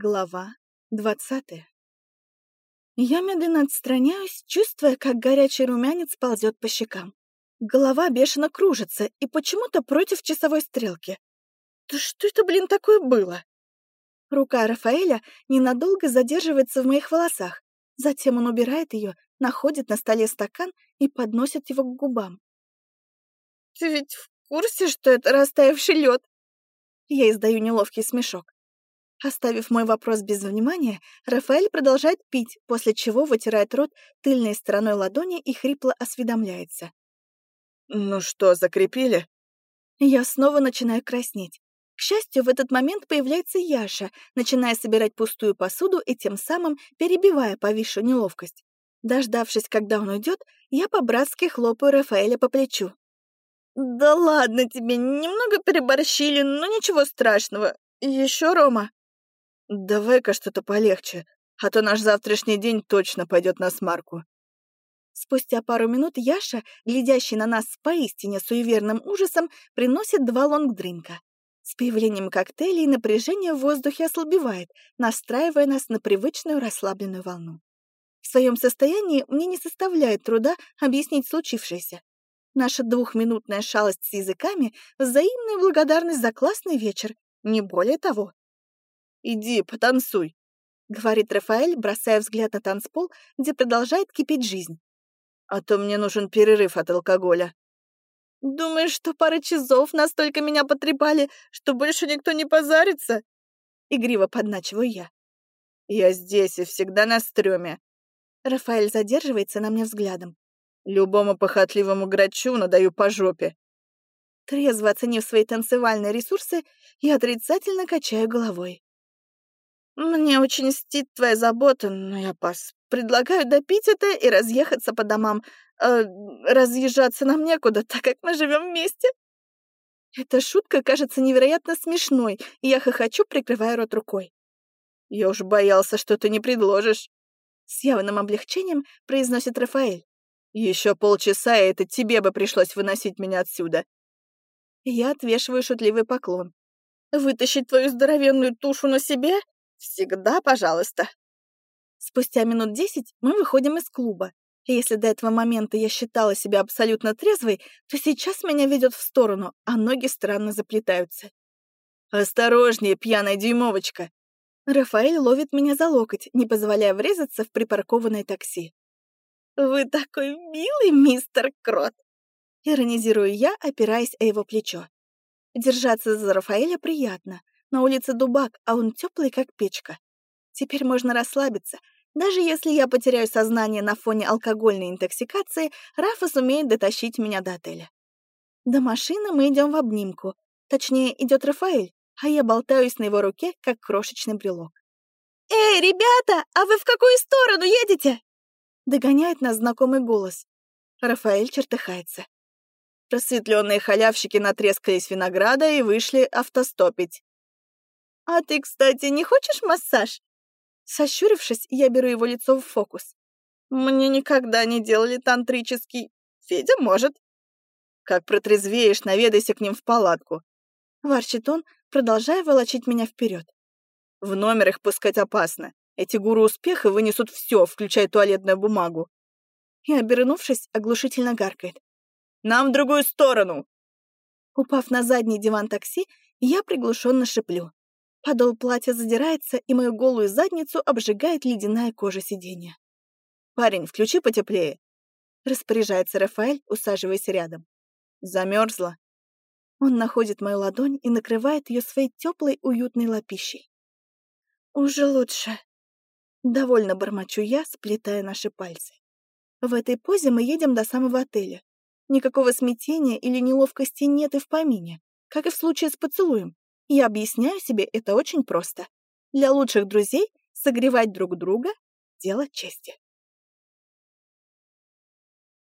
Глава двадцатая. Я медленно отстраняюсь, чувствуя, как горячий румянец ползет по щекам. Голова бешено кружится и почему-то против часовой стрелки. Да что это, блин, такое было? Рука Рафаэля ненадолго задерживается в моих волосах. Затем он убирает ее, находит на столе стакан и подносит его к губам. «Ты ведь в курсе, что это растаявший лед?» Я издаю неловкий смешок. Оставив мой вопрос без внимания, Рафаэль продолжает пить, после чего вытирает рот тыльной стороной ладони и хрипло осведомляется. «Ну что, закрепили?» Я снова начинаю краснеть. К счастью, в этот момент появляется Яша, начиная собирать пустую посуду и тем самым перебивая повисшую неловкость. Дождавшись, когда он уйдет, я по-братски хлопаю Рафаэля по плечу. «Да ладно тебе, немного переборщили, но ничего страшного. Еще Рома». «Давай-ка что-то полегче, а то наш завтрашний день точно пойдет на смарку». Спустя пару минут Яша, глядящий на нас с поистине суеверным ужасом, приносит два лонгдринка. С появлением коктейлей напряжение в воздухе ослабевает, настраивая нас на привычную расслабленную волну. В своем состоянии мне не составляет труда объяснить случившееся. Наша двухминутная шалость с языками — взаимная благодарность за классный вечер, не более того. Иди, потанцуй», — говорит Рафаэль, бросая взгляд на танцпол, где продолжает кипеть жизнь. «А то мне нужен перерыв от алкоголя». «Думаешь, что пара часов настолько меня потрепали, что больше никто не позарится?» Игриво подначиваю я. «Я здесь и всегда на стреме». Рафаэль задерживается на мне взглядом. «Любому похотливому грачу надаю по жопе». Трезво оценив свои танцевальные ресурсы, я отрицательно качаю головой. «Мне очень стит твоя забота, но я пас. Предлагаю допить это и разъехаться по домам. Э, разъезжаться нам некуда, так как мы живем вместе». Эта шутка кажется невероятно смешной, и я хохочу, прикрывая рот рукой. «Я уж боялся, что ты не предложишь», — с явным облегчением произносит Рафаэль. «Еще полчаса, и это тебе бы пришлось выносить меня отсюда». Я отвешиваю шутливый поклон. «Вытащить твою здоровенную тушу на себе? Всегда пожалуйста. Спустя минут десять мы выходим из клуба. И если до этого момента я считала себя абсолютно трезвой, то сейчас меня ведет в сторону, а ноги странно заплетаются. «Осторожнее, пьяная дюймовочка!» Рафаэль ловит меня за локоть, не позволяя врезаться в припаркованное такси. «Вы такой милый, мистер Крот!» Иронизирую я, опираясь о его плечо. Держаться за Рафаэля приятно, на улице дубак, а он теплый, как печка. Теперь можно расслабиться. Даже если я потеряю сознание на фоне алкогольной интоксикации, Рафа сумеет дотащить меня до отеля. До машины мы идем в обнимку. Точнее, идет Рафаэль, а я болтаюсь на его руке, как крошечный брелок. «Эй, ребята, а вы в какую сторону едете?» Догоняет нас знакомый голос. Рафаэль чертыхается. Просветленные халявщики натрескались винограда и вышли автостопить. «А ты, кстати, не хочешь массаж?» Сощурившись, я беру его лицо в фокус. «Мне никогда не делали тантрический. Федя может». «Как протрезвеешь, наведайся к ним в палатку», — ворчит он, продолжая волочить меня вперед. «В номер их пускать опасно. Эти гуру успеха вынесут все, включая туалетную бумагу». И, обернувшись, оглушительно гаркает. «Нам в другую сторону!» Упав на задний диван такси, я приглушенно шиплю. Подол платья задирается, и мою голую задницу обжигает ледяная кожа сиденья. «Парень, включи потеплее», — распоряжается Рафаэль, усаживаясь рядом. Замерзла. Он находит мою ладонь и накрывает ее своей теплой, уютной лапищей. «Уже лучше», — довольно бормочу я, сплетая наши пальцы. В этой позе мы едем до самого отеля. Никакого смятения или неловкости нет и в помине, как и в случае с поцелуем. Я объясняю себе это очень просто. Для лучших друзей согревать друг друга — дело чести.